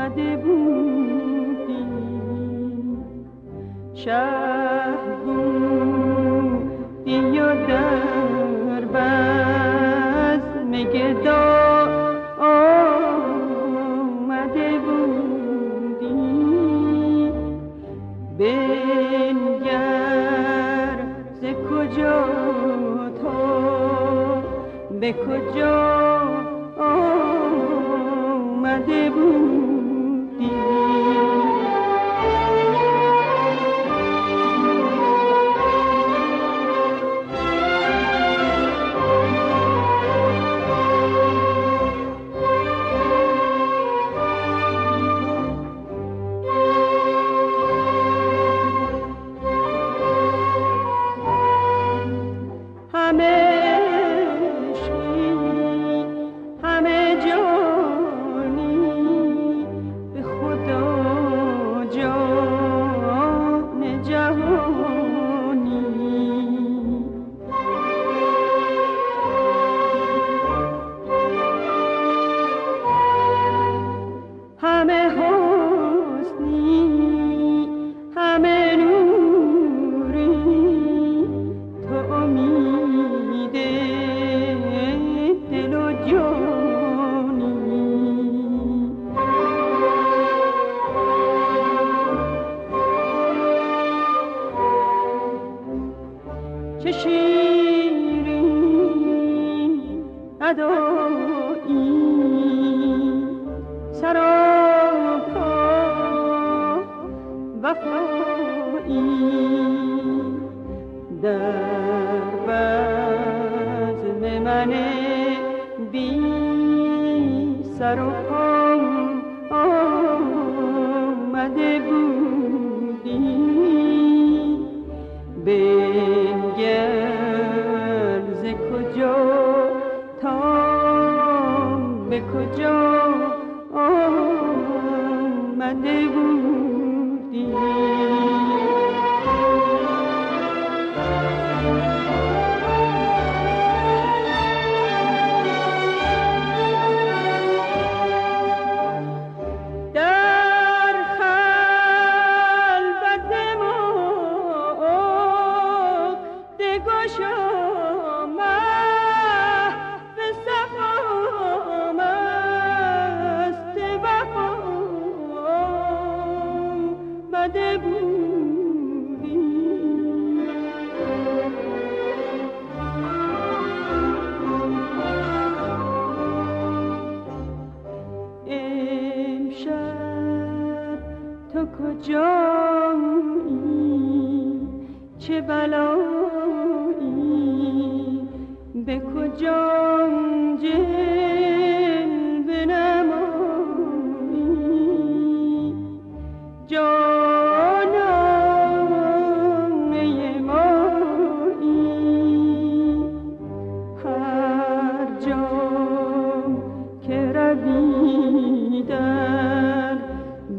آمده بودی. شهر بودی و در بزم گدا آمده بودی. بنگر ز کجا تو به کجا آمده بودی؟ چه شیرین ادایی سراپا وفایی در بزم من بی سر به کجا آمده بودی آمده بودی. امشب تو کجایی؟ چه بلایی؟ به کجا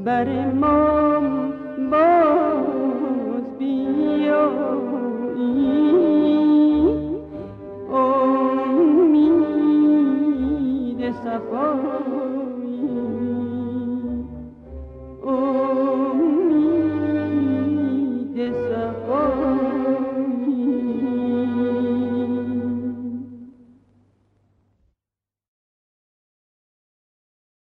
بر ما باز بیایی. امید صفایی